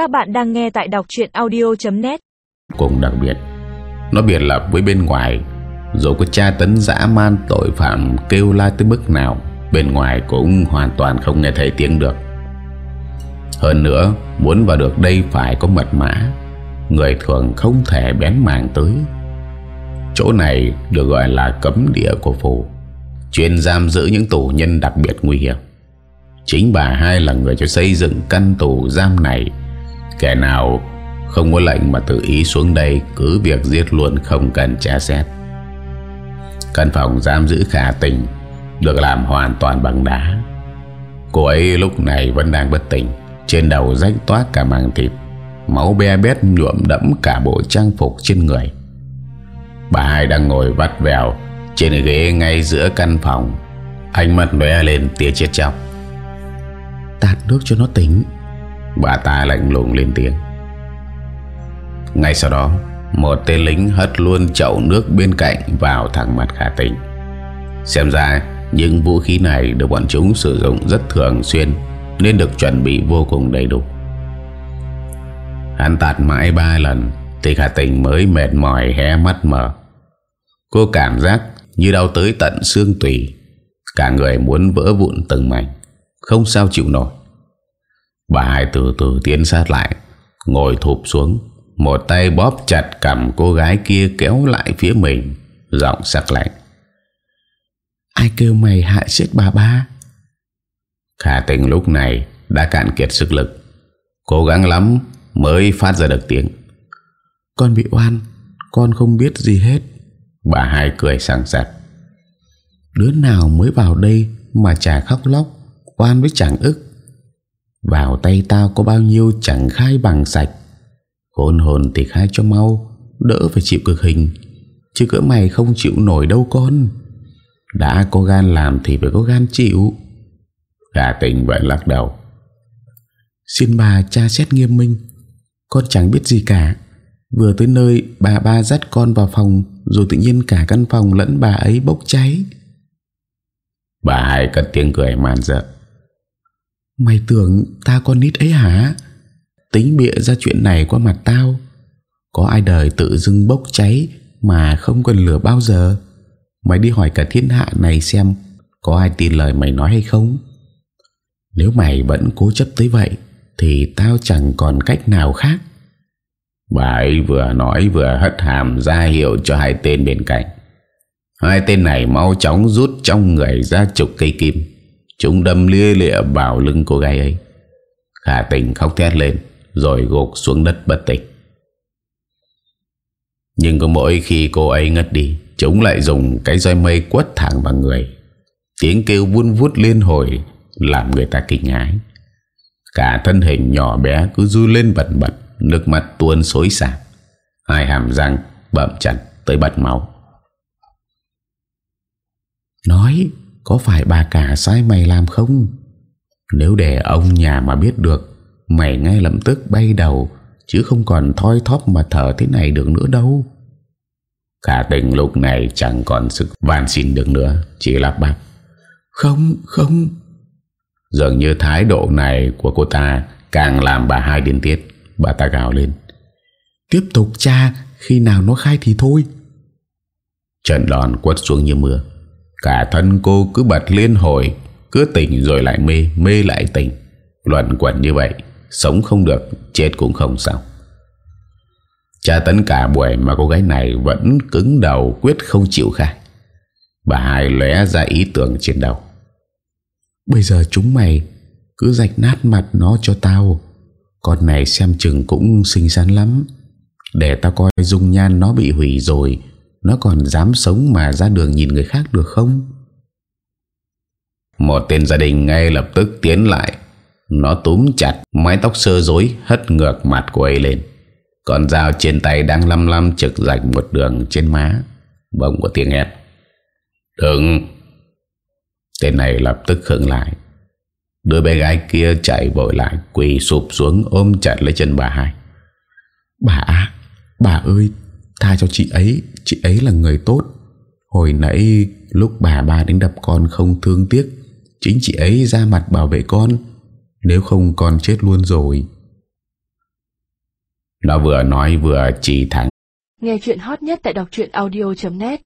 Các bạn đang nghe tại đọc chuyện audio.net Cùng đặc biệt, Nó biệt lập với bên ngoài, Dù có tra tấn dã man tội phạm kêu la tới mức nào, Bên ngoài cũng hoàn toàn không nghe thấy tiếng được. Hơn nữa, Muốn vào được đây phải có mật mã, Người thường không thể bén màng tới. Chỗ này được gọi là cấm địa của phủ Chuyên giam giữ những tù nhân đặc biệt nguy hiểm. Chính bà hai là người cho xây dựng căn tù giam này Kẻ nào không có lệnh mà tự ý xuống đây Cứ việc giết luôn không cần tra xét. Căn phòng giam giữ khả tình Được làm hoàn toàn bằng đá. Cô ấy lúc này vẫn đang bất tỉnh, Trên đầu rách toát cả màng thịt, Máu be bét nhuộm đẫm cả bộ trang phục trên người. Bà hai đang ngồi vắt vèo Trên ghế ngay giữa căn phòng, Ánh mắt lóe lên tia chết chóc. Tạt nước cho nó tỉnh. Bà ta lạnh lùng lên tiếng. Ngay sau đó, Một tên lính hất luôn chậu nước bên cạnh Vào thẳng mặt khả tình Xem ra, những vũ khí này Được bọn chúng sử dụng rất thường xuyên, Nên được chuẩn bị vô cùng đầy đủ. Hắn tạt mãi ba lần, Thì khả tình mới mệt mỏi hé mắt mở. Cô cảm giác như đau tới tận xương tủy, Cả người muốn vỡ vụn từng mảnh, Không sao chịu nổi. Bà hai từ từ tiến sát lại Ngồi thụp xuống Một tay bóp chặt cầm cô gái kia kéo lại phía mình Giọng sắc lạnh. Ai kêu mày hại chết bà ba? Khả tình lúc này đã cạn kiệt sức lực Cố gắng lắm mới phát ra được tiếng. Con bị oan Con không biết gì hết. Bà hai cười sẵn sặc Đứa nào mới vào đây Mà chả khóc lóc Oan với chẳng ức vào tay tao có bao nhiêu chẳng khai bằng sạch. Hồn hồn thì khai cho mau, Đỡ phải chịu cực hình. Chứ cỡ mày không chịu nổi đâu con. Đã có gan làm thì phải có gan chịu. Gà tình vẫn lắc đầu. Xin bà cha xét nghiêm minh. Con chẳng biết gì cả. Vừa tới nơi, bà ba dắt con vào phòng, Rồi tự nhiên cả căn phòng lẫn bà ấy bốc cháy. Bà hai cất tiếng cười man dợ Mày tưởng ta con nít ấy hả? Tính bịa ra chuyện này qua mặt tao. Có ai đời tự dưng bốc cháy Mà không cần lửa bao giờ? Mày đi hỏi cả thiên hạ này xem Có ai tin lời mày nói hay không. Nếu mày vẫn cố chấp tới vậy, Thì tao chẳng còn cách nào khác. Bà ấy vừa nói vừa hất hàm ra hiệu cho hai tên bên cạnh. Hai tên này mau chóng rút trong người ra chục cây kim. Chúng đâm lia lịa vào lưng cô gái ấy. Khả tình khóc thét lên, Rồi gục xuống đất bất tỉnh. Nhưng có mỗi khi cô ấy ngất đi, Chúng lại dùng cái roi mây quất thẳng vào người. Tiếng kêu vun vút liên hồi Làm người ta kinh hãi. Cả thân hình nhỏ bé cứ du lên bật bật, Nước mắt tuôn xối xả Hai hàm răng bậm chặt tới bật máu. Nói có phải bà cả sai mày làm không? Nếu để ông nhà mà biết được, Mày ngay lập tức bay đầu, Chứ không còn thoi thóp mà thở thế này được nữa đâu. Cả tình lúc này chẳng còn sức van xin được nữa, Chỉ lắp bắp. Không không. Dường như thái độ này của cô ta Càng làm bà hai điên tiết. Bà ta gào lên. Tiếp tục cha, Khi nào nó khai thì thôi. Trận đòn quất xuống như mưa. Cả thân cô cứ bật liên hồi, Cứ tỉnh rồi lại mê Mê lại tỉnh. Luận quẩn như vậy, Sống không được, Chết cũng không xong Cha tấn cả buổi mà cô gái này Vẫn cứng đầu, quyết không chịu khai. Bà hai lóe ra ý tưởng trên đầu. Bây giờ chúng mày Cứ rạch nát mặt nó cho tao. Con này xem chừng cũng xinh xắn lắm. Để tao coi dung nhan nó bị hủy rồi nó còn dám sống mà ra đường nhìn người khác được không? Một tên gia đình ngay lập tức tiến lại. Nó túm chặt, mái tóc sơ rối, Hất ngược mặt của ấy lên. Còn dao trên tay đang lăm lăm trực rạch một đường trên má. Bỗng có tiếng hét. Đừng! Tên này lập tức khựng lại. Đứa bé gái kia chạy vội lại, Quỳ sụp xuống ôm chặt lấy chân bà hai. Bà Bà ơi Tha cho chị ấy. Chị ấy là người tốt. Hồi nãy lúc bà ba đánh đập con không thương tiếc, Chính chị ấy ra mặt bảo vệ con. Nếu không con chết luôn rồi. Nó vừa nói vừa chỉ thẳng. Nghe chuyện hot nhất tại đọc audio.net